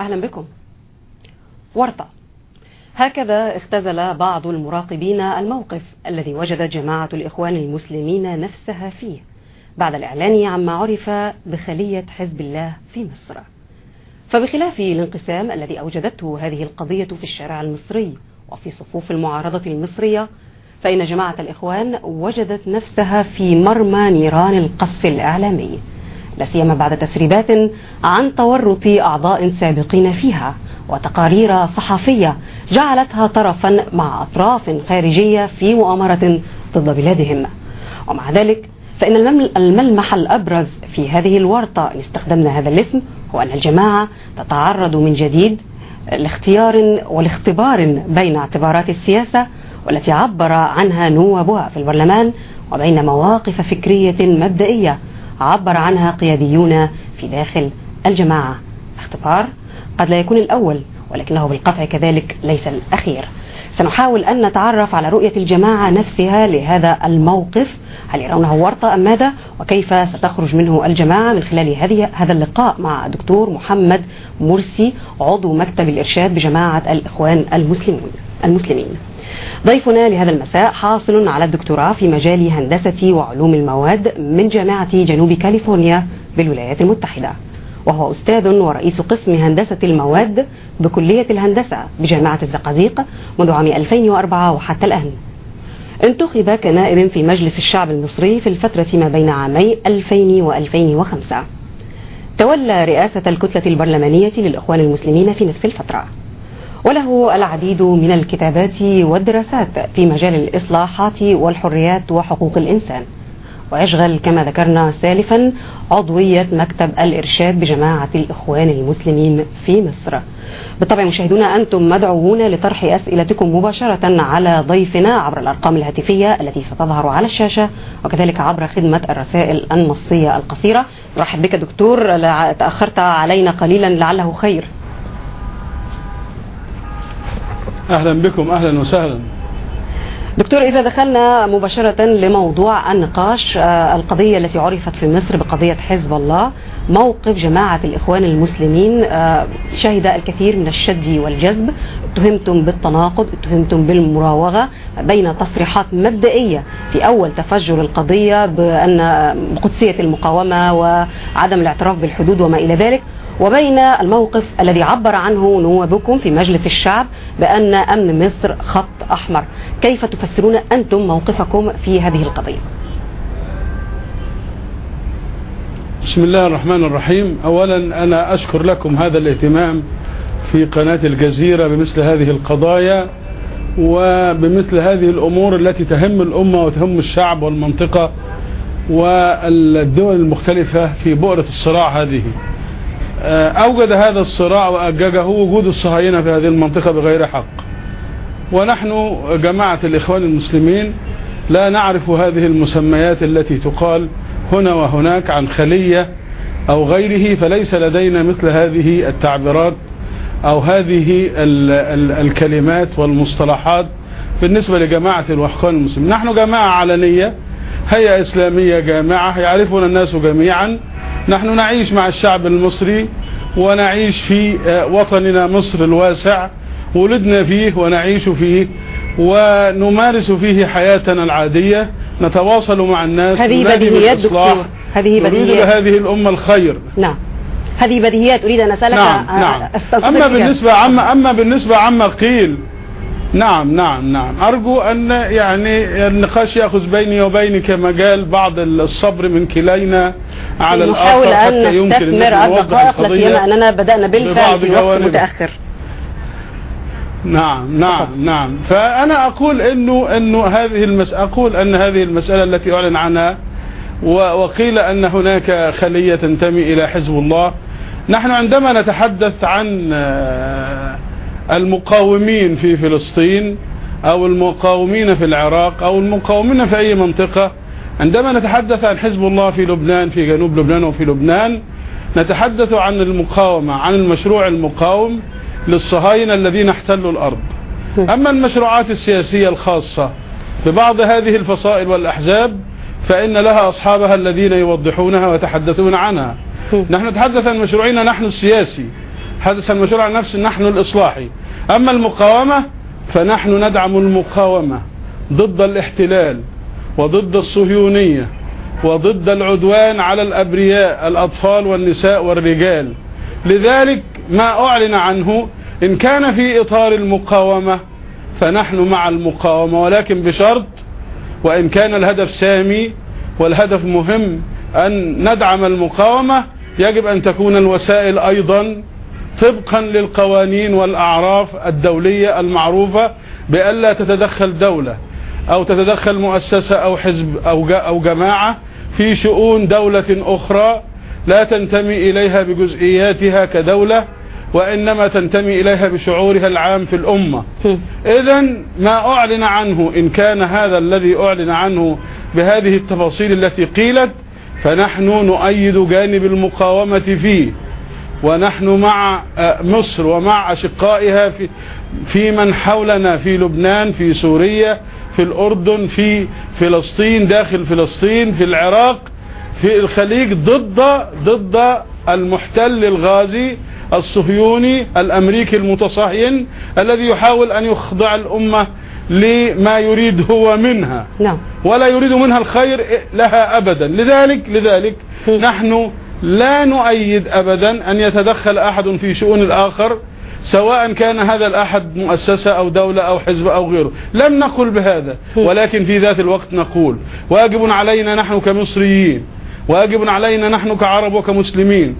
أهلا بكم. ورطة. هكذا اختزل بعض المراقبين الموقف الذي وجدت جماعة الإخوان المسلمين نفسها فيه بعد الإعلان عما عرف بخلية حزب الله في مصر. فبخلاف الانقسام الذي أوجدته هذه القضية في الشارع المصري وفي صفوف المعارضة المصرية فإن جماعة الإخوان وجدت نفسها في مرمى نيران القصف الإعلامي. لا سيما بعد تسريبات عن تورط أعضاء سابقين فيها وتقارير صحفية جعلتها طرفا مع أطراف خارجية في مؤامرة ضد بلادهم. ومع ذلك فإن الملمح الأبرز في هذه الورطة إن استخدمنا هذا الاسم هو أن الجماعة تتعرض من جديد لاختيار والاختبار بين اعتبارات السياسة والتي عبر عنها نوابها في البرلمان وبين مواقف فكرية مبدئية عبر عنها قياديون في داخل الجماعة. اختبار قد لا يكون الأول ولكنه بالقطع كذلك ليس الأخير. سنحاول أن نتعرف على رؤية الجماعة نفسها لهذا الموقف هل يرونه ورطة أم ماذا؟ وكيف ستخرج منه الجماعة من خلال هذه هذا اللقاء مع الدكتور محمد مرسي عضو مكتب الإرشاد بجماعة الإخوان المسلمين المسلمين. ضيفنا لهذا المساء حاصل على الدكتوراه في مجال هندسة وعلوم المواد من جامعة جنوب كاليفورنيا بالولايات المتحدة. وهو أستاذ ورئيس قسم هندسة المواد بكلية الهندسة بجامعة الزقازيق منذ عام 2004 وحتى الآن. انتخب كنائب في مجلس الشعب المصري في الفترة ما بين عامي 2000 و2005 تولى رئاسة الكتلة البرلمانية للإخوان المسلمين في نفس الفترة. وله العديد من الكتابات والدراسات في مجال الإصلاحات والحريات وحقوق الإنسان. ويشغل كما ذكرنا سالفا عضوية مكتب الإرشاد بجماعة الإخوان المسلمين في مصر. بالطبع مشاهدونا أنتم مدعوون لطرح أسئلتكم مباشرة على ضيفنا عبر الأرقام الهاتفية التي ستظهر على الشاشة وكذلك عبر خدمة الرسائل النصية القصيرة. رحب بك دكتور تأخرت علينا قليلا لعله خير. أهلا بكم أهلا وسهلا. دكتور إذا دخلنا مباشرة لموضوع النقاش القضية التي عرفت في مصر بقضية حزب الله موقف جماعة الإخوان المسلمين شهد الكثير من الشد والجذب. اتهمتم بالتناقض اتهمتم بالمراوغة بين تصريحات مبدئية في أول تفجر القضية بأن قدسية المقاومة وعدم الاعتراف بالحدود وما إلى ذلك. وبين الموقف الذي عبر عنه نوابكم في مجلس الشعب بأن أمن مصر خط أحمر. كيف تفسرون أنتم موقفكم في هذه القضية؟ بسم الله الرحمن الرحيم. أولا أنا أشكر لكم هذا الاهتمام في قناة الجزيرة بمثل هذه القضايا وبمثل هذه الأمور التي تهم الأمة وتهم الشعب والمنطقة والدول المختلفة في بؤرة الصراع هذه. أوجد هذا الصراع وأججه وجود الصهاينة في هذه المنطقة بغير حق. ونحن جماعة الإخوان المسلمين لا نعرف هذه المسميات التي تقال هنا وهناك عن خلية أو غيره فليس لدينا مثل هذه التعبيرات أو هذه ال ال الكلمات والمصطلحات بالنسبة لجماعة الإخوان المسلمين. نحن جماعة علنية هيئة إسلامية جامعة يعرفنا الناس جميعا. نحن نعيش مع الشعب المصري ونعيش في وطننا مصر الواسع ولدنا فيه ونعيش فيه ونمارس فيه حياتنا العادية نتواصل مع الناس هذه بديهيات دكتور. هذه بديهيات. لهذه الأمة الخير. نعم. هذه بديهيات. أريد أن أسألك نعم نعم. أما بالنسبة عما أما بالنسبة عما قيل نعم نعم نعم. أرجو أن يعني النقاش يأخذ بيني وبينك مجال بعض الصبر من كلينا على الآخر حتى يمكن أن نوضح القضية أننا بدأنا بالفعل في وقت متأخر. نعم نعم نعم. فأنا أقول إنه إنه هذه المسألة أقول أن هذه المسألة التي أعلن عنها وقيل أن هناك خلية تنتمي إلى حزب الله. نحن عندما نتحدث عن المقاومين في فلسطين أو المقاومين في العراق أو المقاومين في أي منطقة. عندما نتحدث عن حزب الله في لبنان في جنوب لبنان وفي لبنان نتحدث عن المقاومة عن المشروع المقاوم للصهاينة الذين احتلوا الأرض. أما المشروعات السياسية الخاصة ببعض هذه الفصائل والأحزاب فإن لها أصحابها الذين يوضحونها ويتحدثون عنها. نحن نتحدث عن مشروعنا نحن السياسي. حدث المشروع عن نفس نحن الإصلاحي. أما المقاومة فنحن ندعم المقاومة ضد الاحتلال وضد الصهيونية وضد العدوان على الأبرياء الأطفال والنساء والرجال. لذلك ما أعلن عنه إن كان في إطار المقاومة فنحن مع المقاومة ولكن بشرط وإن كان الهدف سامي والهدف مهم أن ندعم المقاومة يجب أن تكون الوسائل أيضا طبقا للقوانين والأعراف الدولية المعروفة بألا تتدخل دولة أو تتدخل مؤسسة أو حزب أو جماعة في شؤون دولة أخرى لا تنتمي إليها بجزئياتها كدولة وإنما تنتمي إليها بشعورها العام في الأمة. إذا ما أعلن عنه إن كان هذا الذي أعلن عنه بهذه التفاصيل التي قيلت فنحن نؤيد جانب المقاومة فيه. ونحن مع مصر ومع أشقائها في, في من حولنا في لبنان في سوريا في الأردن في فلسطين داخل فلسطين في العراق في الخليج ضد ضد المحتل الغازي الصهيوني الأمريكي المتصهين الذي يحاول أن يخضع الأمة لما يريد هو منها. نعم. ولا يريد منها الخير لها أبدا. لذلك لذلك نحن لا نؤيد أبدا أن يتدخل أحد في شؤون الآخر سواء كان هذا الأحد مؤسسة أو دولة أو حزب أو غيره. لم نقل بهذا ولكن في ذات الوقت نقول واجب علينا نحن كمصريين واجب علينا نحن كعرب وكمسلمين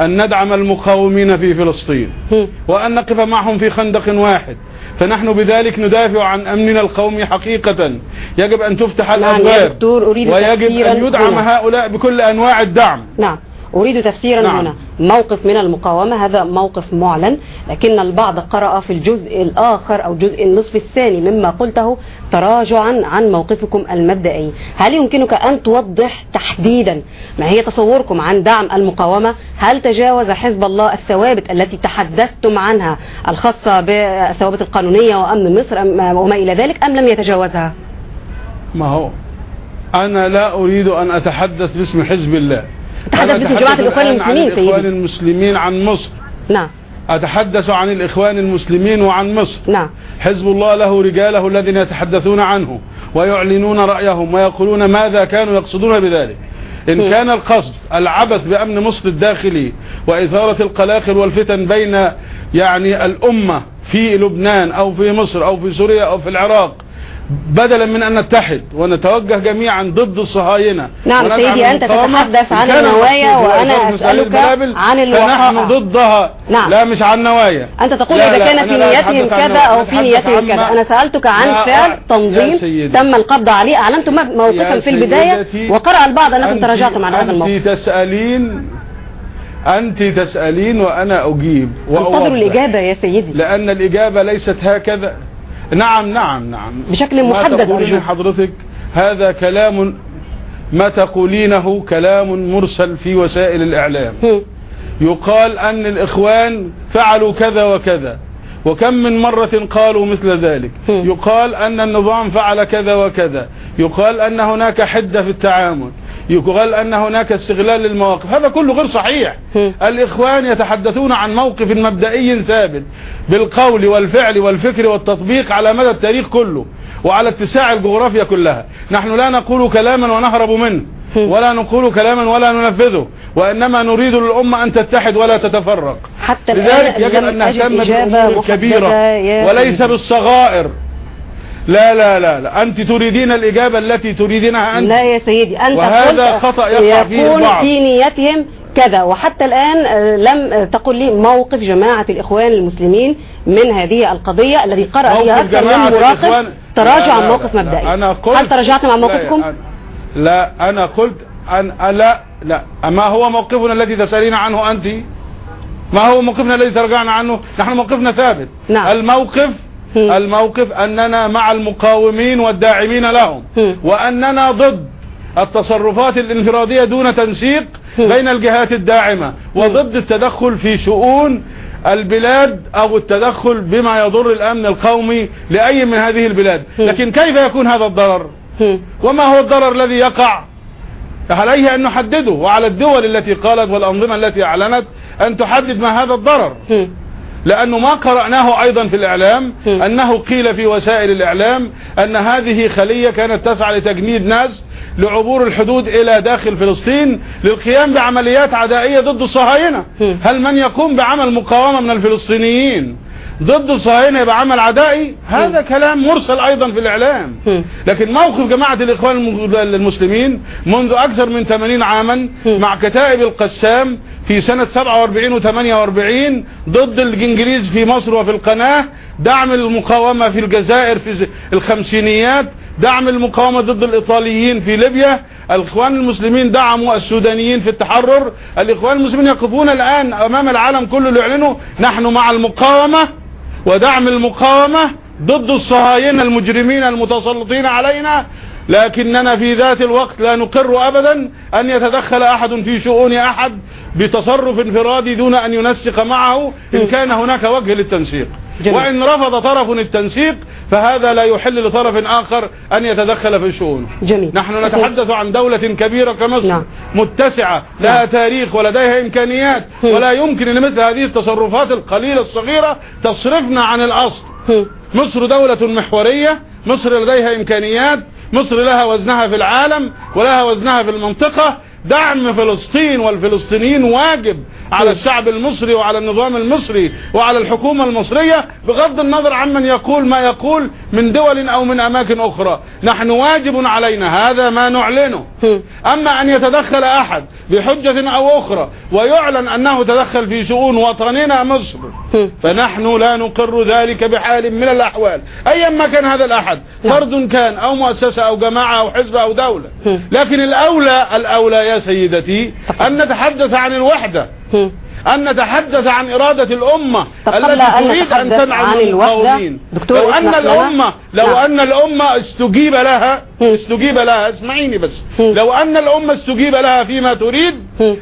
أن ندعم المقاومين في فلسطين وأن نقف معهم في خندق واحد. فنحن بذلك ندافع عن أمننا القومي حقيقة. يجب أن تفتح الأبواب ويجب أن يدعم هؤلاء بكل أنواع الدعم. نعم. أريد تفسيرا نعم. هنا. موقف من المقاومة هذا موقف معلن لكن البعض قرأ في الجزء الآخر أو جزء النصف الثاني مما قلته تراجعا عن موقفكم المبدئي. هل يمكنك أن توضح تحديدا ما هي تصوركم عن دعم المقاومة؟ هل تجاوز حزب الله الثوابت التي تحدثتم عنها الخاصة بالثوابت القانونية وأمن مصر وما إلى ذلك أم لم يتجاوزها؟ ما هو؟ أنا لا أريد أن أتحدث باسم حزب الله. أتحدث باسم جماعة الإخوان المسلمين عن الإخوان المسلمين عن مصر. نعم. أتحدث عن الإخوان المسلمين وعن مصر. نعم. حزب الله له رجاله الذين يتحدثون عنه ويعلنون رأيهم ويقولون ماذا كانوا يقصدون بذلك. إن كان القصد العبث بأمن مصر الداخلي وإثارة القلاقل والفتن بين يعني الأمة في لبنان أو في مصر أو في سوريا أو في العراق بدلا من أن نتحد ونتوجه جميعا ضد الصهاينة. نعم سيدي أنت تتحدث عن النوايا وأنا أسألك عن الوقائع فنحن ضدها نعم. لا مش عن نوايا. أنت تقول إذا كان في نيتهم كذا أو في نيتهم كذا. أنا سألتك عن فعل تنظيم تم القبض عليه. أعلنتم موقفا في البداية وقرأ البعض أنكم تراجعتم عن هذا الموقف. أنت تسألين أنت تسألين وأنا أجيب انتظروا الإجابة يا سيدي. لأن الإجابة ليست هكذا. نعم نعم نعم. بشكل محدد أرجو. حضرتك هذا كلام ما تقولينه كلام مرسل في وسائل الإعلام. يقال أن الإخوان فعلوا كذا وكذا وكم من مرة قالوا مثل ذلك. يقال أن النظام فعل كذا وكذا. يقال أن هناك حدة في التعامل. يقال أن هناك استغلال للمواقف. هذا كله غير صحيح. الإخوان يتحدثون عن موقف مبدئي ثابت بالقول والفعل والفكر والتطبيق على مدى التاريخ كله وعلى اتساع الجغرافيا كلها. نحن لا نقول كلاما ونهرب منه ولا نقول كلاما ولا ننفذه وإنما نريد للأمة أن تتحد ولا تتفرق. حتى لذلك يجب أن نهتم بالأمور الكبيرة وليس. بالصغائر. لا لا لا لا. أنت تريدين الإجابة التي تريدينها أنت. لا يا سيدي. أنت وهذا خطأ يقع فيه يكون البعض. في نيتهم كذا. وحتى الآن آه، لم تقل لي موقف جماعة الإخوان المسلمين من هذه القضية الذي قرأ فيها أكثر من مراقب تراجع عن موقف مبدئي. أنا قلت هل تراجعتم عن موقفكم؟ لا أنا قلت أن لا لا. ما هو موقفنا الذي تسألين عنه أنت؟ ما هو موقفنا الذي ترجعنا عنه؟ نحن موقفنا ثابت. نعم. الموقف. الموقف أننا مع المقاومين والداعمين لهم هم. وأننا ضد التصرفات الانفرادية دون تنسيق. بين الجهات الداعمة وضد التدخل في شؤون البلاد أو التدخل بما يضر الأمن القومي لأي من هذه البلاد. لكن كيف يكون هذا الضرر. وما هو الضرر الذي يقع عليه أن نحدده وعلى الدول التي قالت والأنظمة التي أعلنت أن تحدد ما هذا الضرر. لأنه ما قرأناه أيضا في الإعلام. أنه قيل في وسائل الإعلام أن هذه خلية كانت تسعى لتجنيد ناس لعبور الحدود إلى داخل فلسطين للقيام بعمليات عدائية ضد الصهاينة. هل من يقوم بعمل مقاومة من الفلسطينيين ضد الصهاينة يبقى عمل عدائي هذا كلام مرسل أيضا في الإعلام م. لكن موقف جماعة الإخوان الم- المسلمين منذ أكثر من 80 عاما. مع كتائب القسام في سنة 47 و 48 ضد الإنجليز في مصر وفي القناة. دعم المقاومة في الجزائر في الخمسينيات. دعم المقاومة ضد الإيطاليين في ليبيا. الإخوان المسلمين دعموا السودانيين في التحرر. الإخوان المسلمين يقفون الآن أمام العالم كله ليعلنوا نحن مع المقاومة ودعم المقاومة ضد الصهاينة المجرمين المتسلطين علينا. لكننا في ذات الوقت لا نقر أبدا أن يتدخل أحد في شؤون أحد بتصرف انفرادي دون أن ينسق معه إن كان هناك وجه للتنسيق جميل. وإن رفض طرف التنسيق فهذا لا يحل لطرف آخر أن يتدخل في شؤونه جميل نحن نتحدث عن دولة كبيرة كمصر نعم. متسعة لها نعم. تاريخ ولديها إمكانيات هم. ولا يمكن أن مثل هذه التصرفات القليلة الصغيرة تصرفنا عن الأصل هم. مصر دولة محورية مصر لديها إمكانيات مصر لها وزنها في العالم ولها وزنها في المنطقة دعم فلسطين والفلسطينيين واجب على الشعب المصري وعلى النظام المصري وعلى الحكومة المصرية بغض النظر عمن يقول ما يقول من دول أو من أماكن أخرى نحن واجب علينا هذا ما نعلنه. أما أن يتدخل أحد بحجة أو أخرى ويعلن أنه تدخل في شؤون وطننا مصر. فنحن لا نقر ذلك بحال من الأحوال أيا ما كان هذا الأحد. فرد كان أو مؤسسة أو جماعة أو حزب أو دولة. لكن الأولى الأولى يا سيدتي أن نتحدث عن الوحدة. أن نتحدث عن إرادة الأمة التي تريد أن تنعم المقاومين لو أن. الأمة لو نعم. أن الأمة استجيب لها استجيب لها اسمعيني بس. لو أن الأمة استجيب لها فيما تريد.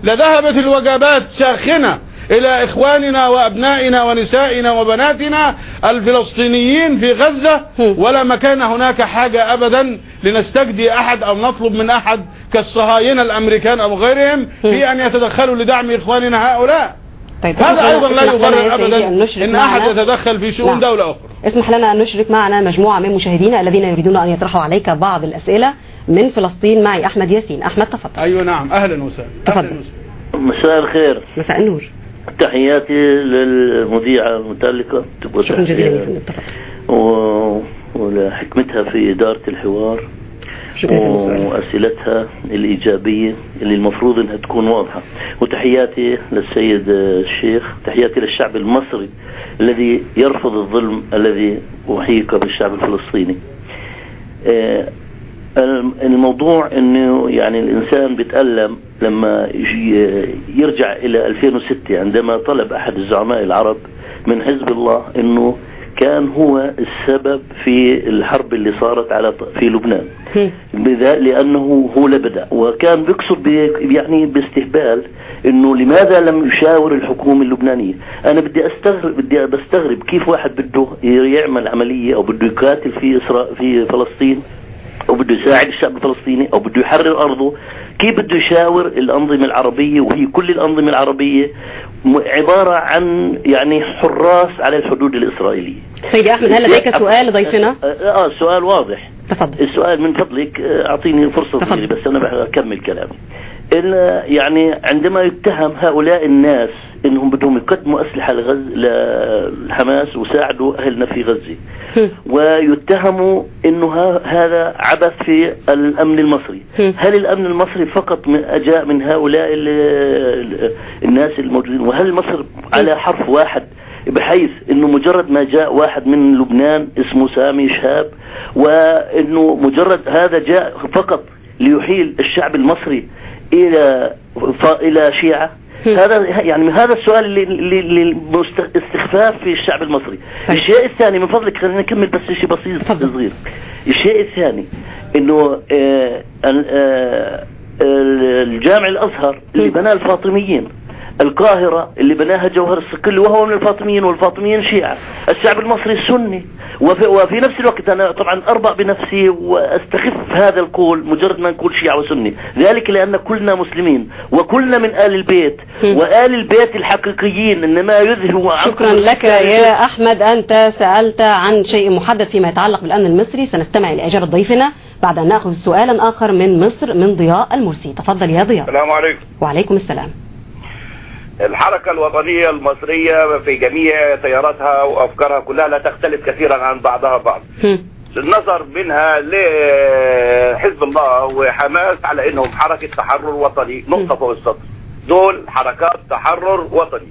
لذهبت الوجبات ساخنة إلى إخواننا وأبنائنا ونسائنا وبناتنا الفلسطينيين في غزة. ولا مكان هناك حاجة أبدا لنستجدي أحد أو نطلب من أحد كالصهاينة الأمريكان أو غيرهم في أن يتدخلوا لدعم إخواننا هؤلاء. طيب هذا اسمح لنا- أيضا لا يبرر أبدا أن أحد معنا- يتدخل في شؤون نعم. دولة أخرى. اسمح لنا أن نشرك معنا مجموعة من مشاهدينا الذين يريدون أن يطرحوا عليك بعض الأسئلة من فلسطين. معي أحمد ياسين. أحمد تفضل. أيوة نعم. أهلا وسهلا. تفضل. مساء الخير. مساء النور. تحياتي للمذيعة المتلقة تبقى شكرا و... ولحكمتها في إدارة الحوار. وأسئلتها الإيجابية اللي المفروض أنها تكون واضحة. وتحياتي للسيد الشيخ تحياتي للشعب المصري الذي يرفض الظلم الذي أحيق بالشعب الفلسطيني. آه، الموضوع إنه يعني الإنسان بيتألم لما يرجع إلى 2006 عندما طلب أحد الزعماء العرب من حزب الله إنه كان هو السبب في الحرب اللي صارت على في لبنان. لأنه هو اللي بدأ. وكان بيقصد بي- يعني باستهبال إنه لماذا لم يشاور الحكومة اللبنانية؟ أنا بدي استغرب بدي بستغرب كيف واحد بده يعمل عملية أو بده يقاتل في في فلسطين أو بده يساعد الشعب الفلسطيني أو بده يحرر أرضه. كيف بده يشاور الأنظمة العربية؟ وهي كل الأنظمة العربية عبارة عن يعني حراس على الحدود الإسرائيلية. سيدي أحمد هل لديك سؤال لضيفنا آه السؤال واضح. تفضل. السؤال من فضلك آه، أعطيني فرصة تفضل. بس أنا بكمل كلامي. يعني عندما يتهم هؤلاء الناس إنهم بدهم يقدموا أسلحة لغز لحماس وساعدوا أهلنا في غزة هم. ويتهموا إنه هذا عبث في الأمن المصري. هل الأمن المصري فقط من أجاء من هؤلاء ال- ال- الناس الموجودين وهل مصر على حرف واحد بحيث إنه مجرد ما جاء واحد من لبنان اسمه سامي شهاب وإنه مجرد هذا جاء فقط ليحيل الشعب المصري إلى إلى شيعة. هذا يعني هذا السؤال اللي اللي اللي مست- استخفاف في الشعب المصري طيب. الشيء الثاني من فضلك خلينا نكمل بس شيء بسيط. صغير الشيء الثاني إنه آه، ال- آه، الجامع الأزهر اللي. بناه الفاطميين القاهرة اللي بناها جوهر الصقلي وهو من الفاطميين والفاطميين شيعة. الشعب المصري سني وفي, وفي نفس الوقت أنا طبعا أربع بنفسي وأستخف هذا القول مجرد ما نقول شيعة وسني. ذلك لأن كلنا مسلمين وكلنا من آل البيت. وآل البيت الحقيقيين إنما يذهب شكرا لك يا أحمد. أنت سألت عن شيء محدد فيما يتعلق بالأمن المصري. سنستمع لإجابة ضيفنا بعد أن نأخذ سؤالا آخر من مصر من ضياء المرسي. تفضل يا ضياء. السلام عليكم. وعليكم السلام. الحركة الوطنية المصرية في جميع تياراتها وأفكارها كلها لا تختلف كثيرا عن بعضها بعض. النظر منها لحزب الله وحماس على إنهم حركة تحرر وطني. نقطة فوق السطر. دول حركات تحرر وطني.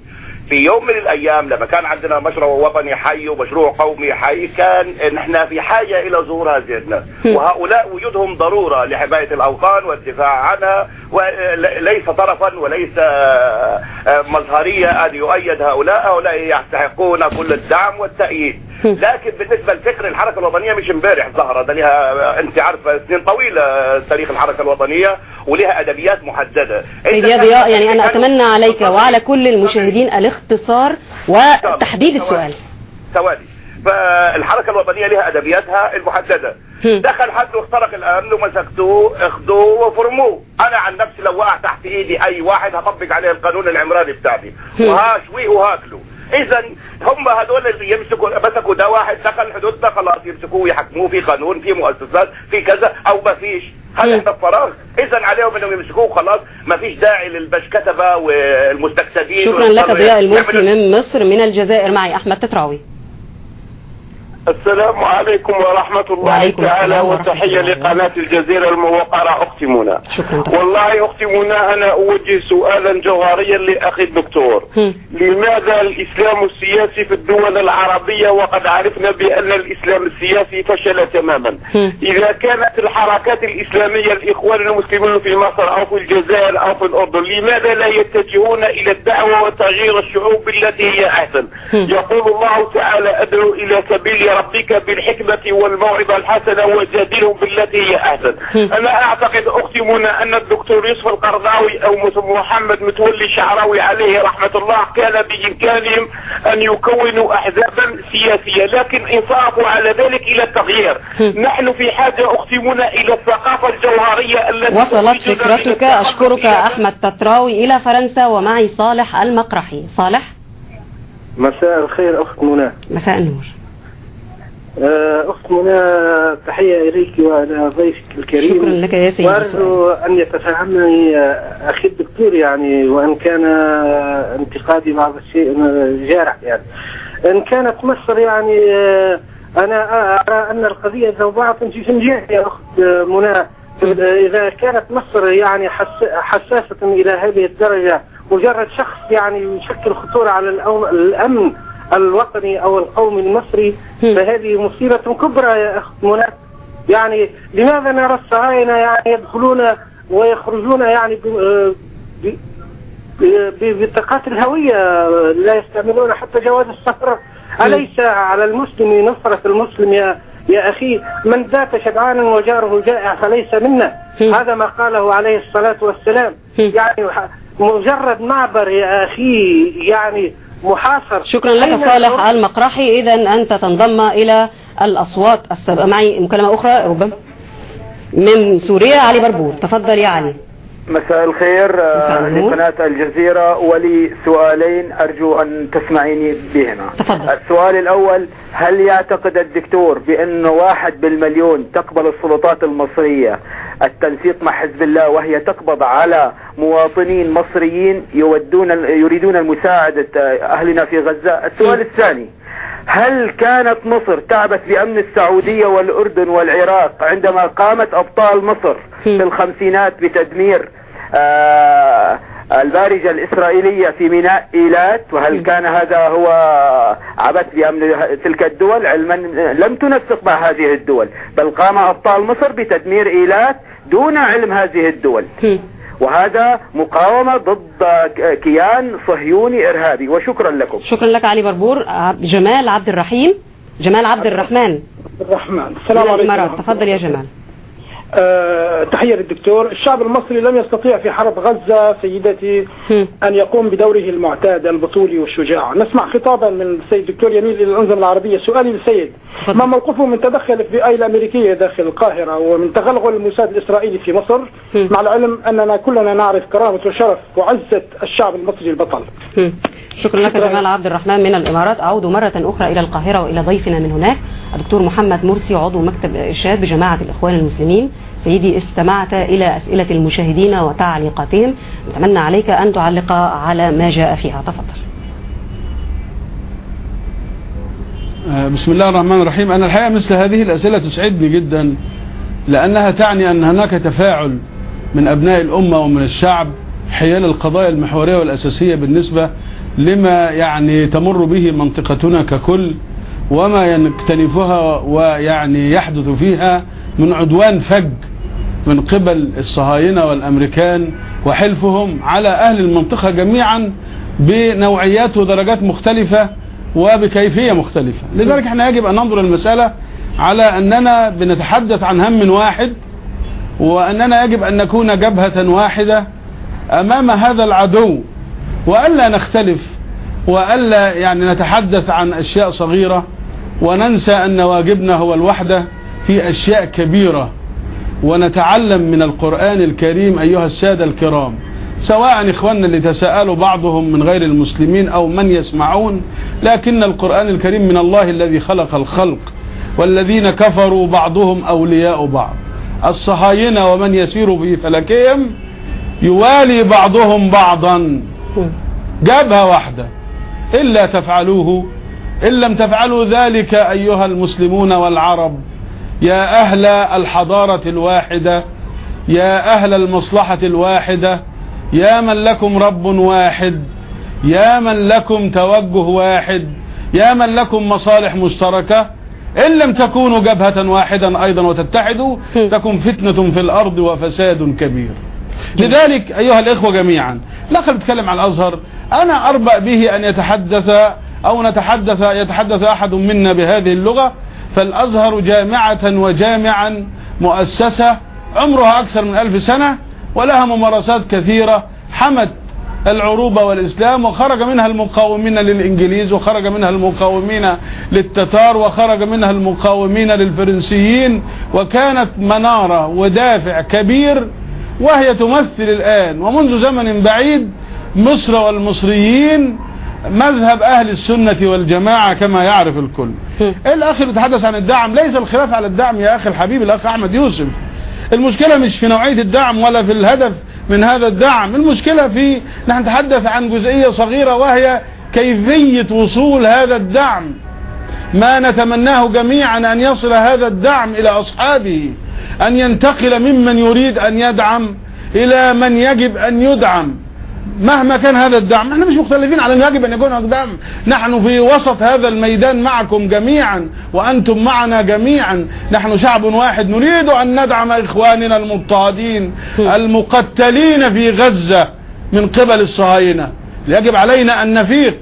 في يوم من الأيام لما كان عندنا مشروع وطني حي ومشروع قومي حي كان نحن في حاجة إلى ظهور هذه الناس وهؤلاء وجودهم ضرورة لحماية الأوطان والدفاع عنها وليس طرفا وليس آه، آه، مظهرية أن يؤيد هؤلاء. هؤلاء يستحقون كل الدعم والتأييد. لكن بالنسبة لفكر الحركة الوطنية مش امبارح ظهر. ده لها انت عارفة سنين طويلة تاريخ الحركة الوطنية ولها أدبيات محددة. طيب يا ضياء يعني أنا أتمنى عليك وعلى كل المشاهدين الاختصار وتحديد السؤال. ثواني. فالحركة الوطنية لها أدبياتها المحددة. دخل حد واخترق الأمن ومسكتوه اخذوه وفرموه. أنا عن نفسي لو وقع تحت إيدي أي واحد هطبق عليه القانون العمراني بتاعي. وهاشويه وهاكله اذا هم هذول اللي يمسكوا مسكوا ده واحد دخل الحدود ده خلاص يمسكوه ويحكموه في قانون في مؤسسات في كذا أو ما فيش. هل. إحنا في فراغ. اذا عليهم انهم يمسكوه خلاص ما فيش داعي للبشكتبة والمستكسبين شكرا لك ضياء المرسي من مصر من الجزائر معي أحمد تتراوي. السلام عليكم ورحمة الله وعليكم تعالى وتحية. لقناة الجزيرة الموقرة أختي منى شكرا. والله أختي منى أنا أوجه سؤالا جوهريا لأخي الدكتور هم. لماذا الإسلام السياسي في الدول العربية وقد عرفنا بأن الإسلام السياسي فشل تماما هم. إذا كانت الحركات الإسلامية الإخوان المسلمين في مصر أو في الجزائر أو في الأردن لماذا لا يتجهون إلى الدعوة وتغيير الشعوب بالتي هي أحسن هم. يقول الله تعالى أدعو إلى سبيل ربك بالحكمة والموعظة الحسنة وجادلهم بالتي هي أحسن. أنا أعتقد أختي منى أن الدكتور يوسف القرضاوي أو محمد متولي شعراوي عليه رحمة الله كان بإمكانهم أن يكونوا أحزابا سياسية لكن انصرفوا على ذلك إلى التغيير. نحن في حاجة أختي منى إلى الثقافة الجوهرية التي وصلت فكرتك. أشكرك أحمد تتراوي إلى فرنسا ومعي صالح المقرحي. صالح؟ مساء الخير أخت منى. مساء النور. آه، أخت منى تحية إليك وإلى ضيفك الكريم. شكرا لك يا سيدي وأرجو أن يتفهمني آه، أخي الدكتور يعني وأن كان انتقادي بعض الشيء جارح يعني. إن كانت مصر يعني آه، أنا أرى أن القضية ذوبعة في فنجان يا أخت منى. إذا كانت مصر يعني حس- حساسة إلى هذه الدرجة مجرد شخص يعني يشكل خطورة على الأمن الوطني أو القومي المصري. فهذه مصيبة كبرى يا أخت منى يعني لماذا نرى الصهاينة يعني يدخلون ويخرجون يعني ب- ب- ب- ببطاقات الهوية لا يستعملون حتى جواز السفر أليس على المسلم نصرة المسلم يا يا أخي من ذات شبعانا وجاره جائع فليس منا. هذا ما قاله عليه الصلاة والسلام. يعني مجرد معبر يا أخي يعني محاصر. شكرا لك أين صالح؟ المقرحي. إذا أنت تنضم إلى الأصوات السابقة. معي مكالمة أخرى ربما؟ من سوريا علي بربور. تفضل يا علي. مساء الخير آه،. لقناة الجزيرة. ولي سؤالين أرجو أن تسمعيني بهما. تفضل. السؤال الأول هل يعتقد الدكتور بأن واحد بالمليون تقبل السلطات المصرية؟ التنسيق مع حزب الله وهي تقبض على مواطنين مصريين يودون يريدون المساعدة أهلنا في غزة. السؤال الثاني هل كانت مصر تعبت بأمن السعودية والأردن والعراق عندما قامت أبطال مصر في الخمسينات بتدمير آه البارجة الإسرائيلية في ميناء إيلات وهل كان هذا هو عبث بأمن تلك الدول؟ علما لم تنسق مع هذه الدول بل قام أبطال مصر بتدمير إيلات دون علم هذه الدول. وهذا مقاومة ضد كيان صهيوني إرهابي. وشكرا لكم. شكرا لك علي بربور. جمال عبد الرحيم. جمال عبد الرحمن. الرحمن. من الإمارات تفضل يا جمال. تحية للدكتور. الشعب المصري لم يستطيع في حرب غزة سيدتي أن يقوم بدوره المعتاد البطولي والشجاع. نسمع خطابا من السيد الدكتور يميل إلى الأنظمة العربية. سؤالي للسيد ما موقفه من تدخل الاف بي اي الأمريكية داخل القاهرة ومن تغلغل الموساد الإسرائيلي في مصر؟ مع العلم أننا كلنا نعرف كرامة وشرف وعزة الشعب المصري البطل. شكرا لك جمال عبد الرحمن من الإمارات. أعود مرة أخرى إلى القاهرة وإلى ضيفنا من هناك الدكتور محمد مرسي عضو مكتب إرشاد بجماعة الإخوان المسلمين. سيدي استمعت إلى أسئلة المشاهدين وتعليقاتهم. نتمنى عليك أن تعلق على ما جاء فيها. تفضل. آه، بسم الله الرحمن الرحيم. أنا الحقيقة مثل هذه الأسئلة تسعدني جدا لأنها تعني أن هناك تفاعل من أبناء الأمة ومن الشعب حيال القضايا المحورية والأساسية بالنسبة لما يعني تمر به منطقتنا ككل وما يكتنفها ويعني يحدث فيها من عدوان فج من قبل الصهاينة والأمريكان وحلفهم على أهل المنطقة جميعا بنوعيات ودرجات مختلفة وبكيفية مختلفة. لذلك إحنا يجب أن ننظر المسألة على أننا بنتحدث عن هم واحد وأننا يجب أن نكون جبهة واحدة أمام هذا العدو. وألا نختلف وألا يعني نتحدث عن أشياء صغيرة وننسى أن واجبنا هو الوحدة. في أشياء كبيرة ونتعلم من القرآن الكريم أيها السادة الكرام. سواء إخواننا اللي تساءلوا بعضهم من غير المسلمين أو من يسمعون لكن القرآن الكريم من الله الذي خلق الخلق والذين كفروا بعضهم أولياء بعض. الصهاينة ومن يسير في فلكهم يوالي بعضهم بعضا. جبهة واحدة. إلا تفعلوه. إن لم تفعلوا ذلك أيها المسلمون والعرب. يا أهل الحضارة الواحدة يا أهل المصلحة الواحدة يا من لكم رب واحد يا من لكم توجه واحد يا من لكم مصالح مشتركة. إن لم تكونوا جبهة واحدا أيضا وتتحدوا تكون فتنة في الأرض وفساد كبير. لذلك أيها الإخوة جميعا خلينا نتكلم عن الأزهر. أنا أربأ به أن يتحدث أو نتحدث يتحدث أحد منا بهذه اللغة. فالأزهر جامعة وجامعا مؤسسة عمرها أكثر من ألف سنة ولها ممارسات كثيرة حمت العروبة والإسلام وخرج منها المقاومين للإنجليز وخرج منها المقاومين للتتار وخرج منها المقاومين للفرنسيين وكانت منارة ودافع كبير وهي تمثل الآن ومنذ زمن بعيد مصر والمصريين مذهب أهل السنة والجماعة كما يعرف الكل. الأخ بيتحدث عن الدعم ليس الخلاف على الدعم يا أخي الحبيب الأخ أحمد يوسف. المشكلة مش في نوعية الدعم ولا في الهدف من هذا الدعم المشكلة في نحن نتحدث عن جزئية صغيرة وهي كيفية وصول هذا الدعم. ما نتمناه جميعا أن يصل هذا الدعم إلى أصحابه أن ينتقل ممن يريد أن يدعم إلى من يجب أن يدعم. مهما كان هذا الدعم إحنا مش مختلفين على أن يجب أن يكون هناك دعم. نحن في وسط هذا الميدان معكم جميعا وأنتم معنا جميعا. نحن شعب واحد نريد أن ندعم إخواننا المضطهدين المقتلين في غزة من قبل الصهاينة. يجب علينا أن نفيق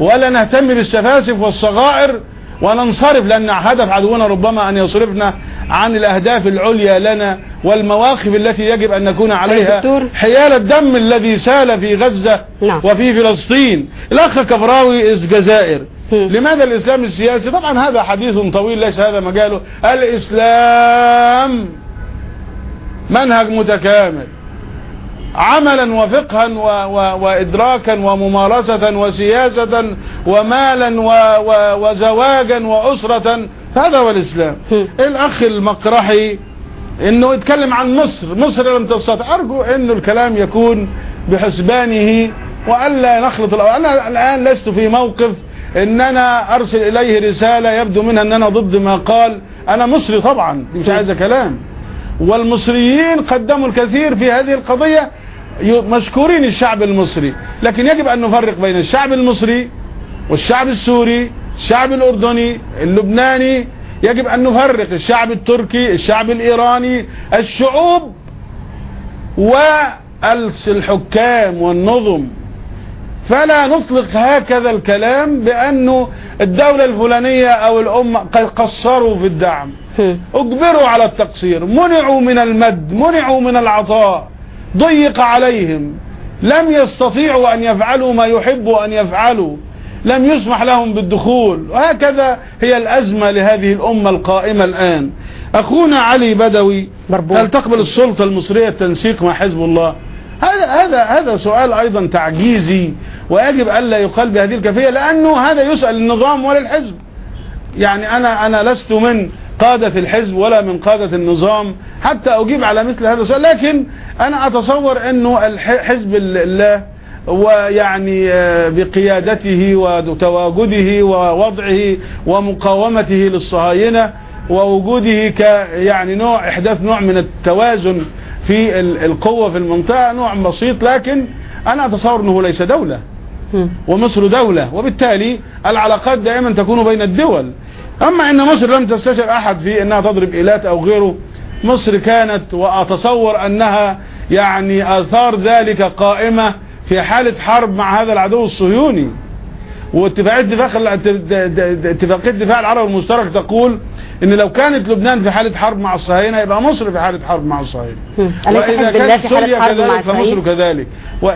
ولا نهتم بالسفاسف والصغائر وننصرف لأن هدف عدونا ربما أن يصرفنا عن الأهداف العليا لنا والمواقف التي يجب أن نكون عليها. حيال الدم الذي سال في غزة نعم. وفي فلسطين. الأخ كبراوي الجزائر لماذا الإسلام السياسي؟ طبعا هذا حديث طويل ليس هذا مجاله. الإسلام منهج متكامل. عملا وفقها و و وإدراكا وممارسة وسياسة ومالا و و وزواجا وأسرة. هذا هو الإسلام. الأخ المقرحي إنه يتكلم عن مصر. مصر لم تستطع. أرجو انه الكلام يكون بحسبانه وألا نخلط الأول. أنا الآن لست في موقف ان أنا أرسل إليه رسالة يبدو منها ان أنا ضد ما قال. أنا مصري طبعا مش عايزة كلام. والمصريين قدموا الكثير في هذه القضية. مشكورين الشعب المصري. لكن يجب أن نفرق بين الشعب المصري والشعب السوري الشعب الأردني اللبناني. يجب أن نفرق الشعب التركي الشعب الإيراني الشعوب والحكام والنظم. فلا نطلق هكذا الكلام بانه الدولة الفلانية أو الأمة قد قصروا في الدعم. اجبروا على التقصير منعوا من المد منعوا من العطاء. ضيق عليهم. لم يستطيعوا أن يفعلوا ما يحبوا أن يفعلوا. لم يسمح لهم بالدخول. وهكذا هي الأزمة لهذه الأمة القائمة الآن. أخونا علي بدوي بربون. هل تقبل السلطة المصرية التنسيق مع حزب الله؟ هذا هذا هذا سؤال أيضا تعجيزي ويجب ألا يقال بهذه الكيفية لأنه هذا يسأل النظام ولا الحزب يعني أنا أنا لست من قادة الحزب ولا من قادة النظام. حتى أجيب على مثل هذا السؤال. لكن أنا أتصور أنه الح- حزب الله ويعني آه، بقيادته وتواجده ووضعه ومقاومته للصهاينة ووجوده ك يعني نوع إحداث نوع من التوازن في ال- القوة في المنطقة نوع بسيط. لكن أنا أتصور أنه ليس دولة. ومصر دولة وبالتالي العلاقات دائما تكون بين الدول. أما أن مصر لم تستشر أحد في أنها تضرب إيلات أو غيره مصر كانت وأتصور أنها يعني آثار ذلك قائمة في حالة حرب مع هذا العدو الصهيوني. واتفاقية دفاع اتفاقية الدفاع العربي المشترك تقول إن لو كانت لبنان في حالة حرب مع الصهاينة يبقى مصر في حالة حرب مع الصهاينة. الله كانت سوريا كذلك فمصر؟ كذلك. و...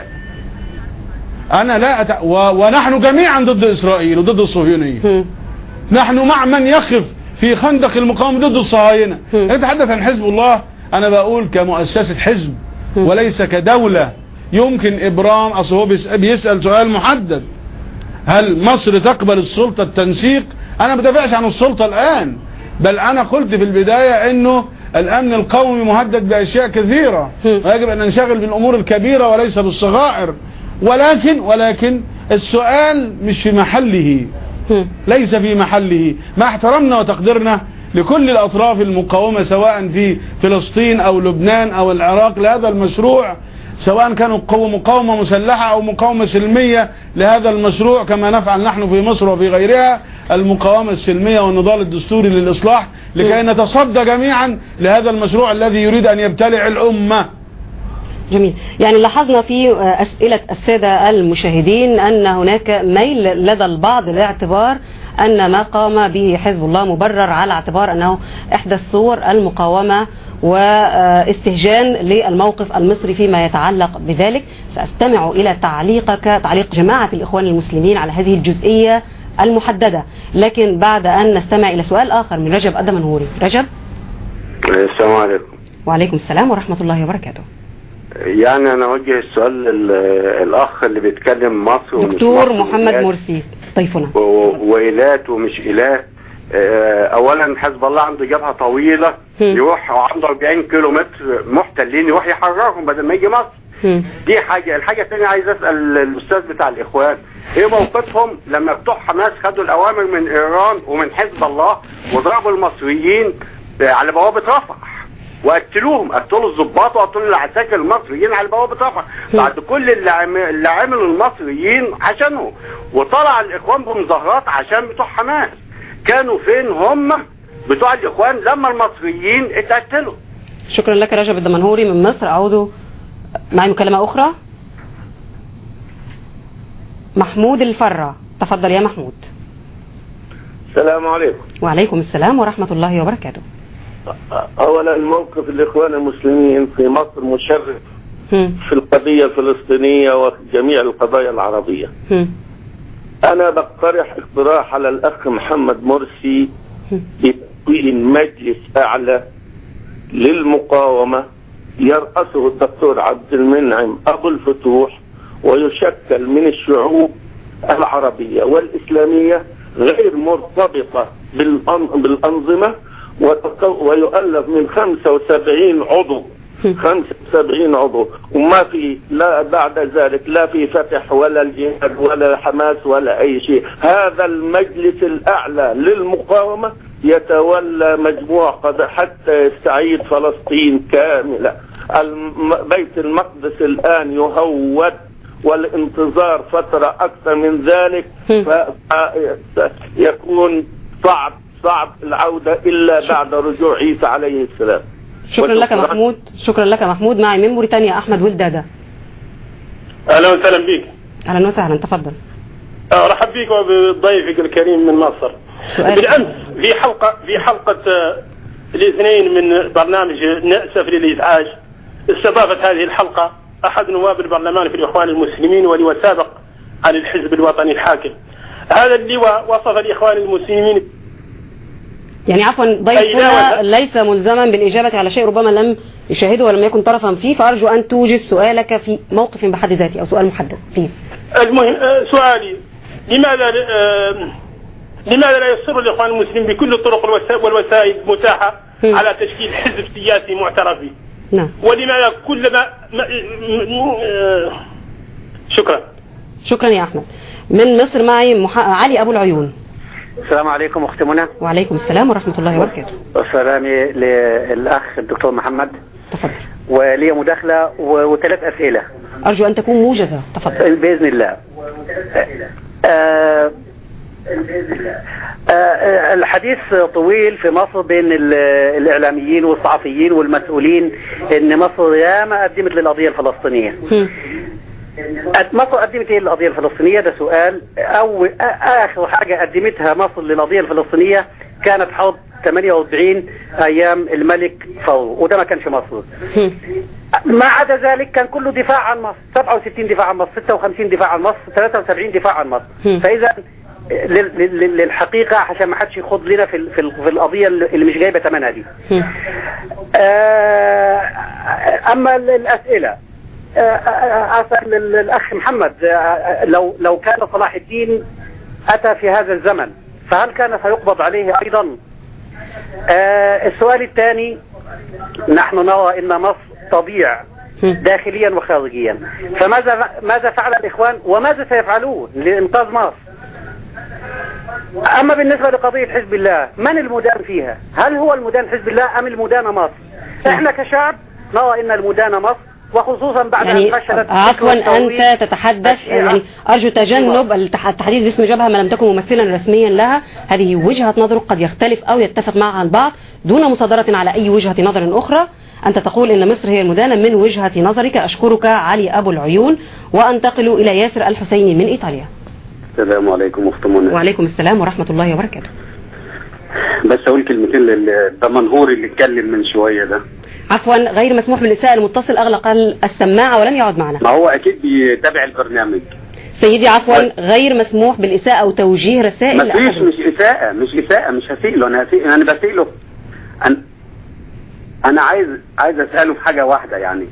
أنا لا أت... و... ونحن جميعا ضد إسرائيل وضد الصهيونية هم. نحن مع من يقف في خندق المقاومة ضد الصهاينة هم. نتحدث عن حزب الله أنا بقول كمؤسسة حزب. وليس كدولة يمكن إبرام أصل هو بيس- بيسأل سؤال محدد هل مصر تقبل السلطة التنسيق أنا ما بدافعش عن السلطة الآن بل أنا قلت في البداية أنه الأمن القومي مهدد بأشياء كثيرة هم. ويجب أن ننشغل بالأمور الكبيرة وليس بالصغائر ولكن ولكن السؤال مش في محله. ليس في محله. مع احترامنا وتقديرنا لكل الأطراف المقاومة سواء في فلسطين أو لبنان أو العراق لهذا المشروع سواء كانوا مقاومة مسلحة أو مقاومة سلمية لهذا المشروع كما نفعل نحن في مصر وفي غيرها المقاومة السلمية والنضال الدستوري للإصلاح لكي نتصدى جميعا لهذا المشروع الذي يريد أن يبتلع الأمة. جميل. يعني لاحظنا في أسئلة السادة المشاهدين أن هناك ميل لدى البعض لاعتبار أن ما قام به حزب الله مبرر على اعتبار أنه إحدى الصور المقاومة واستهجان للموقف المصري فيما يتعلق بذلك. سأستمع إلى تعليقك تعليق جماعة الإخوان المسلمين على هذه الجزئية المحددة. لكن بعد أن نستمع إلى سؤال آخر من رجب أدمنهوري. رجب؟ السلام عليكم. وعليكم السلام ورحمة الله وبركاته. يعني أنا أوجه السؤال لل- الأخ اللي بيتكلم مصر ومش دكتور مصر محمد مرسي ضيفنا. وايلات ومش ايلات آه، اولا حزب الله عنده جبهة طويلة. يروح عنده 40 كيلو متر محتلين يروح يحررهم بدل ما يجي مصر. دي حاجة. الحاجة الثانية عايز أسأل الأستاذ بتاع الإخوان إيه موقفهم لما بتوع حماس خدوا الأوامر من إيران ومن حزب الله وضربوا المصريين على بوابة رفح؟ وقتلوهم قتلوا الضباط وقتلوا العساكر المصريين على بوابة رفح بعد كل اللي عم- اللي عملوا المصريين عشانه. وطلع الإخوان بمظاهرات عشان بتوع حماس. كانوا فين هم؟ بتوع الإخوان لما المصريين اتقتلوا. شكرا لك رجب الدمنهوري من مصر. أعود معي مكالمة أخرى. محمود الفرة. تفضل يا محمود. السلام عليكم. وعليكم السلام ورحمة الله وبركاته. اولا موقف الإخوان المسلمين في مصر مشرف. في القضية الفلسطينية وجميع القضايا العربية. أنا بقترح اقتراح على الأخ محمد مرسي بتكوين مجلس أعلى للمقاومة يرأسه الدكتور عبد المنعم أبو الفتوح ويشكل من الشعوب العربية والإسلامية غير مرتبطة بالأن- بالأنظمة وتك- ويؤلف من 75 عضو. 75 عضو. وما في لا بعد ذلك لا في فتح ولا الجهاد ولا حماس ولا أي شيء. هذا المجلس الأعلى للمقاومة. يتولى مجموع قد حتى يستعيد فلسطين كاملة. الم- بيت المقدس الآن يهود والانتظار فترة أكثر من ذلك. فيكون صعب صعب العودة إلا بعد رجوع عيسى عليه السلام. شكرا لك محمود. شكرا لك محمود. معي من موريتانيا أحمد ولدادة أهلا وسهلا بك أهلا وسهلا. تفضل. أرحب بك وبضيفك الكريم من مصر. سؤال. بالأمس في حلقه في حلقة آه، الاثنين من برنامج نأسف للإزعاج استضافت هذه الحلقة أحد نواب البرلمان في الإخوان المسلمين ولواء سابق عن الحزب الوطني الحاكم. هذا اللواء وصف الإخوان المسلمين يعني عفوا أي ضيفنا لا ليس ملزما بالإجابة على شيء ربما لم يشاهده ولم يكن طرفا فيه فأرجو أن توجد سؤالك في موقف بحد ذاته أو سؤال محدد بليز المهم آه، سؤالي. لماذا آه، لماذا لا يصر الإخوان المسلمين بكل الطرق والوسا- والوسائل المتاحة. على تشكيل حزب سياسي معترف به؟ نعم. ولماذا كلما آه، شكرا. شكرا يا أحمد. من مصر معي. علي أبو العيون. السلام عليكم أختي منى. وعليكم السلام ورحمة الله وبركاته. وسلامي للأخ الدكتور محمد. تفضل. ولي مداخلة وثلاث أسئلة. أرجو أن تكون موجزة. تفضل. بإذن الله. آه آه الحديث طويل في مصر بين ال- الإعلاميين والصحفيين والمسؤولين إن مصر ياما قدمت للقضية الفلسطينية. هم. مصر قدمت إيه للقضية الفلسطينية ده سؤال أو آخر حاجة قدمتها مصر للقضية الفلسطينية كانت حرب 48 أيام الملك فاروق وده ما كانش مصر. ما عدا ذلك كان كله دفاع عن مصر 67 دفاع عن مصر 56 دفاع عن مصر 73 دفاع عن مصر. فإذا لل- لل- للحقيقة عشان ما حدش يخوض لنا في في ال- في القضية اللي مش جايبة ثمنها دي. آه، أما ال- آه، آه، اسال ال- الاخ محمد. آه، لو لو كان صلاح الدين أتى في هذا الزمن فهل كان سيقبض عليه أيضا؟ آه، السؤال الثاني نحن نرى إن مصر تضيع. داخليا وخارجيا. فماذا ماذا فعل الإخوان؟ وماذا سيفعلون لإنقاذ مصر؟ أما بالنسبة لقضية حزب الله من المدان فيها؟ هل هو المدان حزب الله أم المدان مصر؟ إحنا كشعب نرى إن المدان مصر وخصوصا بعد يعني أن فشلت عفوا أنت تتحدث. يعني أرجو تجنب التح- التحديث باسم جبهة ما لم تكن ممثلا رسميا لها. هذه وجهة نظر قد يختلف أو يتفق معها البعض دون مصادرة على أي وجهة نظر أخرى. أنت تقول أن مصر هي المدانة من وجهة نظرك. أشكرك علي أبو العيون. وأنتقل إلى ياسر الحسيني من إيطاليا. السلام عليكم أخت منى. وعليكم السلام ورحمة الله وبركاته. بس أقول كلمتين للدمنهوري اللي اتكلم من شوية ده. عفوا غير مسموح بالإساءة المتصل أغلق السماعة ولم يعد معنا. ما هو أكيد بيتابع البرنامج. سيدي عفوا غير مسموح بالإساءة أو توجيه رسائل. ما فيش. مش إساءة مش إساءة مش هسيء له أنا هسيء أنا بسيء له أنا أنا عايز عايز أسأله في حاجة واحدة يعني.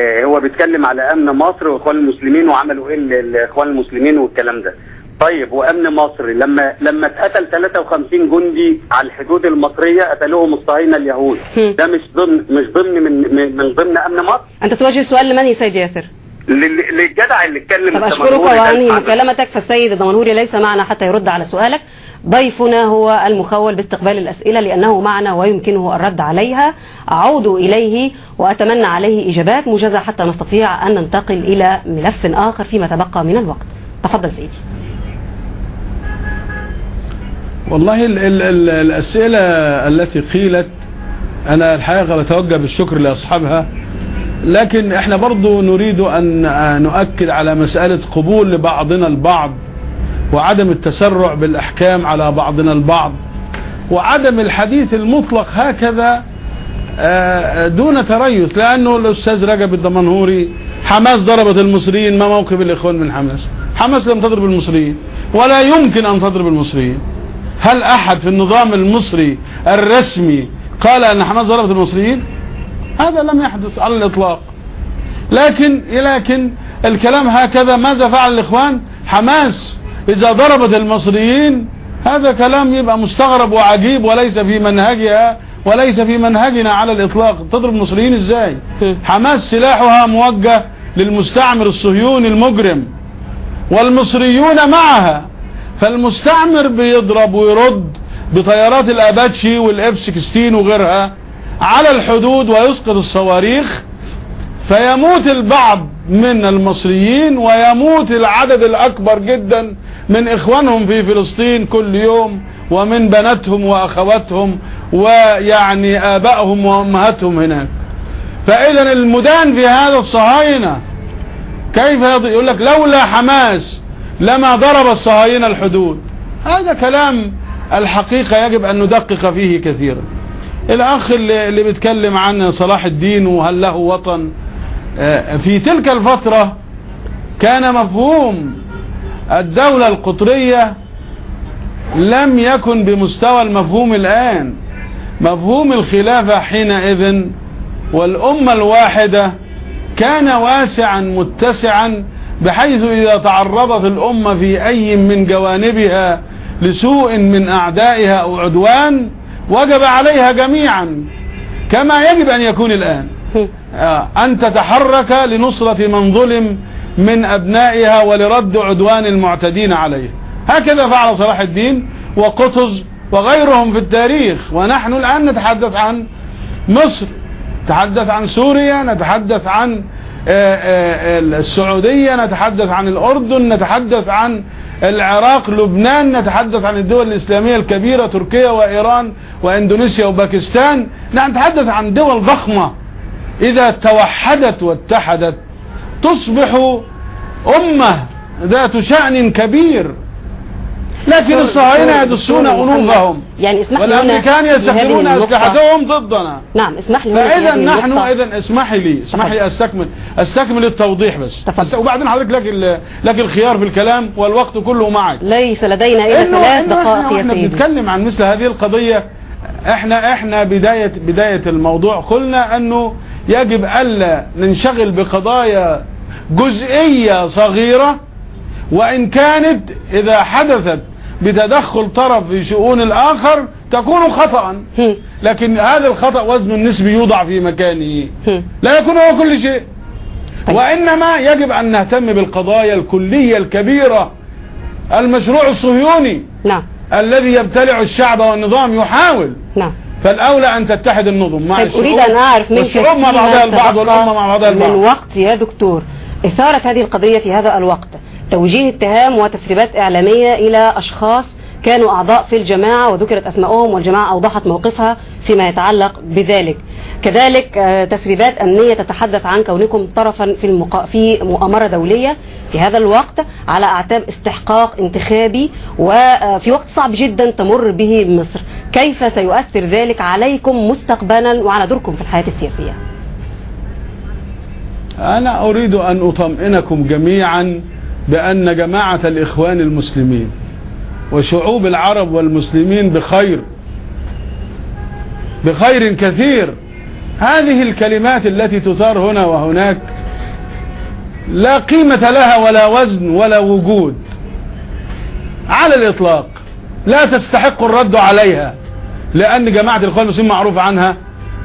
آه هو بيتكلم على أمن مصر وإخوان المسلمين وعملوا إيه الاخوان المسلمين والكلام ده. طيب وأمن مصر. لما لما اتقتل 53 جندي على الحدود المصرية قتلوهم الصهاينة اليهود. ده مش ضمن مش ضمن من من, من ضمن أمن مصر؟ أنت توجه السؤال لمن يا سيد ياسر؟ لل- للجدع اللي اتكلم طب وأنهي عن- مكالمتك فالسيد الدمنهوري ليس معنا حتى يرد على سؤالك. ضيفنا هو المخول باستقبال الأسئلة لأنه معنا ويمكنه الرد عليها. أعود إليه وأتمنى عليه إجابات موجزة حتى نستطيع أن ننتقل إلى ملف آخر فيما تبقى من الوقت. تفضل سيدي. والله ال ال ال الأسئلة التي قيلت أنا الحقيقة بتوجه بالشكر لأصحابها لكن إحنا برضو نريد أن نؤكد على مسألة قبول لبعضنا البعض وعدم التسرع بالأحكام على بعضنا البعض وعدم الحديث المطلق هكذا آه، دون تريث لأنه الأستاذ رجب الدمنهوري حماس ضربت المصريين ما موقف الإخوان من حماس؟ حماس لم تضرب المصريين ولا يمكن أن تضرب المصريين. هل أحد في النظام المصري الرسمي قال أن حماس ضربت المصريين؟ هذا لم يحدث على الإطلاق. لكن لكن الكلام هكذا ماذا فعل الإخوان؟ حماس إذا ضربت المصريين هذا كلام يبقى مستغرب وعجيب وليس في منهجها وليس في منهجنا على الإطلاق. تضرب المصريين إزاي؟ حماس سلاحها موجه للمستعمر الصهيوني المجرم والمصريون معها. فالمستعمر بيضرب ويرد بطيارات الآباتشي والاف 16 وغيرها على الحدود ويسقط الصواريخ فيموت البعض من المصريين ويموت العدد الأكبر جدا من إخوانهم في فلسطين كل يوم ومن بناتهم وأخواتهم ويعني آبائهم وأمهاتهم هناك. فاذا المدان في هذا الصهاينة كيف يقول لك لولا حماس لما ضرب الصهاينة الحدود. هذا كلام الحقيقة يجب أن ندقق فيه كثيرا. الأخ اللي, بيتكلم عن صلاح الدين وهل له وطن آه، في تلك الفترة كان مفهوم الدولة القطرية لم يكن بمستوى المفهوم الآن. مفهوم الخلافة حينئذ والأمة الواحدة كان واسعا متسعا بحيث إذا تعرضت الأمة في أي من جوانبها لسوء من أعدائها أو عدوان وجب عليها جميعا كما يجب أن يكون الآن. آه، أن تتحرك لنصرة من ظلم من أبنائها ولرد عدوان المعتدين عليه. هكذا فعل صلاح الدين وقطز وغيرهم في التاريخ. ونحن الآن نتحدث عن مصر نتحدث عن سوريا نتحدث عن السعودية نتحدث عن الأردن نتحدث عن العراق لبنان نتحدث عن الدول الإسلامية الكبيرة تركيا وإيران وإندونيسيا وباكستان. نتحدث عن دول ضخمة. إذا توحدت واتحدت تصبح أمة ذات شأن كبير. لكن الصهاينة يدسون أنوفهم يعني اسمح لي والأمريكان يستخدمون أسلحتهم ضدنا. نعم اسمح لي هذه نحن. إذا اسمحي لي اسمحي لي أستكمل أستكمل التوضيح بس. وبعدين حضرتك لك لك الخيار في الكلام والوقت كله معك. ليس لدينا إلا ثلاث دقائق إحنا, يا إحنا سيدي. بنتكلم عن مثل هذه القضية. إحنا إحنا بداية بداية الموضوع قلنا أنه يجب ألا ننشغل بقضايا جزئية صغيرة وإن كانت إذا حدثت بتدخل طرف في شؤون الآخر تكون خطأ. لكن هذا الخطأ وزنه النسبي يوضع في مكانه. لا يكون هو كل شيء. طيب. وإنما يجب أن نهتم بالقضايا الكلية الكبيرة. المشروع الصهيوني. نعم. الذي يبتلع الشعب والنظام يحاول. نعم. فالأولى أن تتحد النظم. مع طيب الشعوب أريد أن أعرف منك والشعوب مع بعضها البعض والأمة مع بعضها من البعض. وقت يا دكتور إثارة هذه القضية في هذا الوقت. توجيه اتهام وتسريبات إعلامية إلى أشخاص كانوا أعضاء في الجماعة وذكرت أسمائهم والجماعة أوضحت موقفها فيما يتعلق بذلك. كذلك آه، تسريبات أمنية تتحدث عن كونكم طرفا في. في مؤامرة دولية. في هذا الوقت على أعتاب استحقاق انتخابي وفي وقت صعب جدا تمر به مصر. كيف سيؤثر ذلك عليكم مستقبلا وعلى دوركم في الحياة السياسية؟ أنا أريد أن أطمئنكم جميعا بأن جماعة الإخوان المسلمين وشعوب العرب والمسلمين بخير بخير كثير. هذه الكلمات التي تثار هنا وهناك لا قيمة لها ولا وزن ولا وجود على الإطلاق. لا تستحق الرد عليها لأن جماعة الإخوان المسلمين معروف عنها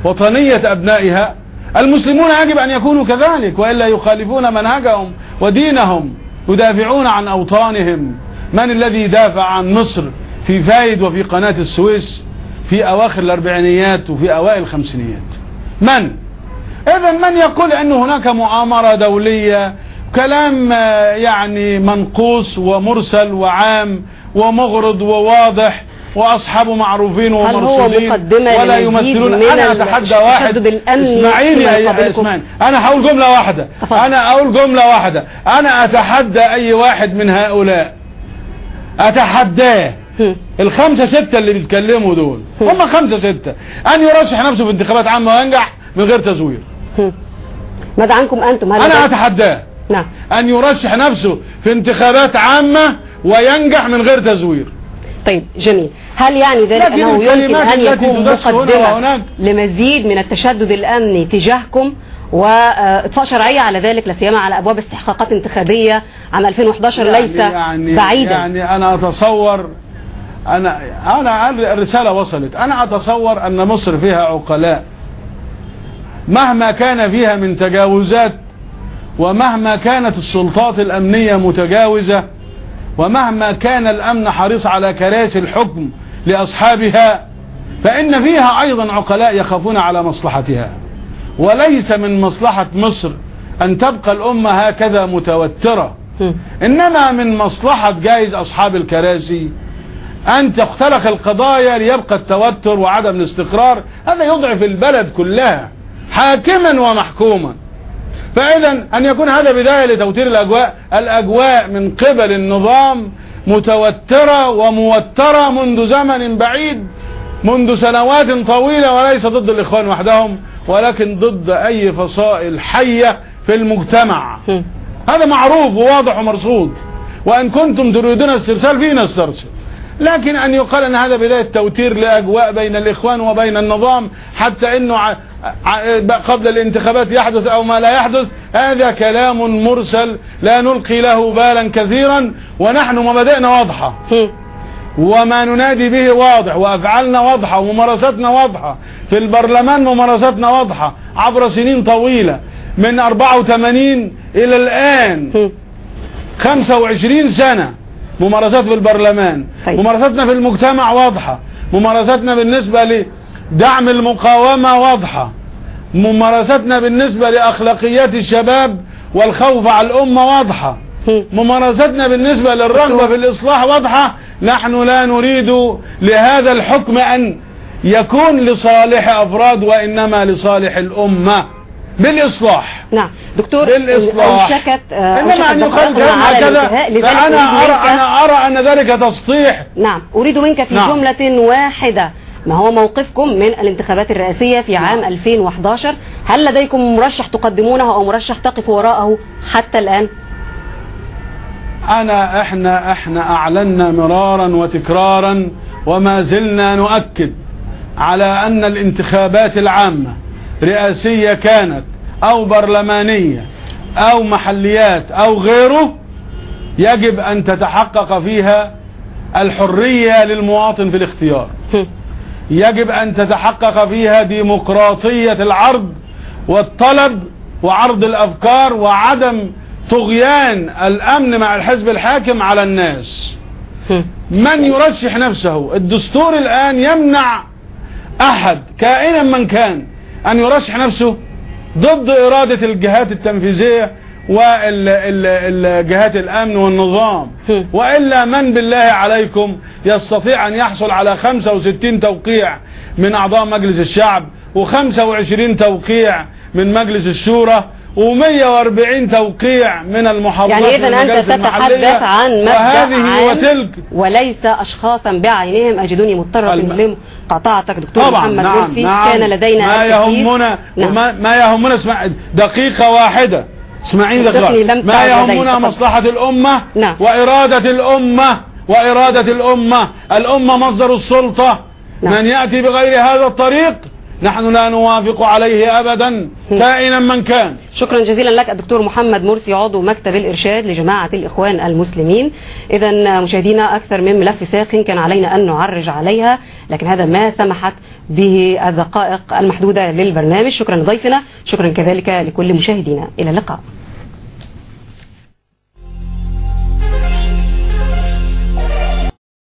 وطنية أبنائها. المسلمون يجب أن يكونوا كذلك وإلا يخالفون منهجهم ودينهم. يدافعون عن أوطانهم. من الذي دافع عن مصر في فايد وفي قناة السويس في أواخر الأربعينيات وفي أوائل الخمسينيات؟ من؟ إذا من يقول أن هناك مؤامرة دولية كلام آه، يعني منقوص ومرسل وعام ومغرض وواضح وأصحابه معروفين ومرسولين ولا يمثلون. من أنا أتحدى واحد. اسمعيني يا؟ اسمعيني أنا هقول جملة واحدة. أنا أقول جملة واحدة. أنا أتحدى أي واحد من هؤلاء. أتحداه. هم. الخمسة ستة اللي بيتكلموا دول. هم. خمسة ستة. أن يرشح نفسه في انتخابات عامة وينجح من غير تزوير. ماذا عنكم أنا لديكم- أتحداه. نعم. أن يرشح نفسه في انتخابات عامة وينجح من غير تزوير. طيب جميل. هل يعني ذلك أنه يمكن أن يكون مقدمة. لمزيد من التشدد الأمني تجاهكم؟ وإطفاء شرعية على ذلك لا سيما على أبواب استحقاقات انتخابية عام 2011 ليس يعني بعيدا. يعني أنا أتصور أنا أنا الرسالة وصلت؟ أنا أتصور أن مصر فيها عقلاء. مهما كان فيها من تجاوزات ومهما كانت السلطات الأمنية متجاوزة ومهما كان الأمن حريص على كراسي الحكم لأصحابها فإن فيها أيضا عقلاء يخافون على مصلحتها. وليس من مصلحة مصر أن تبقى الأمة هكذا متوترة. إنما من مصلحة جايز أصحاب الكراسي أن تختلق القضايا ليبقى التوتر وعدم الاستقرار. هذا يضعف البلد كلها حاكما ومحكوما. فإذا أن يكون هذا بداية لتوتير الأجواء الأجواء من قبل النظام متوترة وموترة منذ زمن بعيد منذ سنوات طويلة وليس ضد الإخوان وحدهم ولكن ضد أي فصائل حية في المجتمع. هذا معروف وواضح ومرصود. وأن كنتم تريدون الاسترسال فيه نسترسل لكن أن يقال أن هذا بداية توتير لأجواء بين الإخوان وبين النظام حتى أنه. قبل الانتخابات يحدث أو ما لا يحدث هذا كلام مرسل لا نلقي له بالا كثيرا ونحن مبادئنا واضحة. وما ننادي به واضح وأفعالنا واضحة وممارساتنا واضحة. في البرلمان ممارساتنا واضحة عبر سنين طويلة. من 84 إلى الآن. 25 سنة. ممارسات في البرلمان. طيب. ممارساتنا في المجتمع واضحة. ممارساتنا بالنسبة لدعم المقاومة واضحة. ممارساتنا بالنسبة لأخلاقيات الشباب والخوف على الأمة واضحة. ممارساتنا بالنسبة للرغبة في الإصلاح واضحة. نحن لا نريد لهذا الحكم أن يكون لصالح أفراد وإنما لصالح الأمة. بالإصلاح. نعم. دكتور بالإصلاح. آه، إنما أن على هكذا. فأنا أرى, أنا أرى أن ذلك تسطيح نعم. أريد منك في نعم. جملة واحدة. ما هو موقفكم من الانتخابات الرئاسية في عام 2011 هل لديكم مرشح تقدمونه أو مرشح تقف وراءه حتى الآن؟ أنا إحنا إحنا أعلنا مرارا وتكرارا وما زلنا نؤكد على أن الانتخابات العامة رئاسية كانت أو برلمانية أو محليات أو غيره يجب أن تتحقق فيها الحرية للمواطن في الاختيار. يجب أن تتحقق فيها ديمقراطية العرض والطلب وعرض الأفكار وعدم طغيان الأمن مع الحزب الحاكم على الناس. من يرشح نفسه؟ الدستور الآن يمنع أحد كائنا من كان أن يرشح نفسه ضد إرادة الجهات التنفيذية والجهات الأمن والنظام. وإلا من بالله عليكم يستطيع أن يحصل على 65 توقيع من أعضاء مجلس الشعب و25 توقيع من مجلس الشورى و140 توقيع من المحافظات يعني والمجالس المحلية. تتحدث عن وهذه عام وتلك. وليس أشخاصا بعينهم أجدوني مضطرة الم- لمقاطعتك دكتور طبعا محمد نعم نعم كان لدينا ما. يهمنا نعم. وما ما يهمنا اسمع دقيقة واحدة. اسمعيني دقيقة لم ما. يهمنا. مصلحة الأمة نعم. وإرادة الأمة وإرادة الأمة الأمة مصدر السلطة نعم. من يأتي بغير هذا الطريق نحن لا نوافق عليه أبدا كائنا من كان. شكرا جزيلا لك الدكتور محمد مرسي عضو مكتب الإرشاد لجماعة الإخوان المسلمين. إذا مشاهدينا أكثر من ملف ساخن كان علينا أن نعرج عليها لكن هذا ما سمحت به الدقائق المحدودة للبرنامج. شكرا لضيفنا شكرا كذلك لكل مشاهدينا. إلى اللقاء.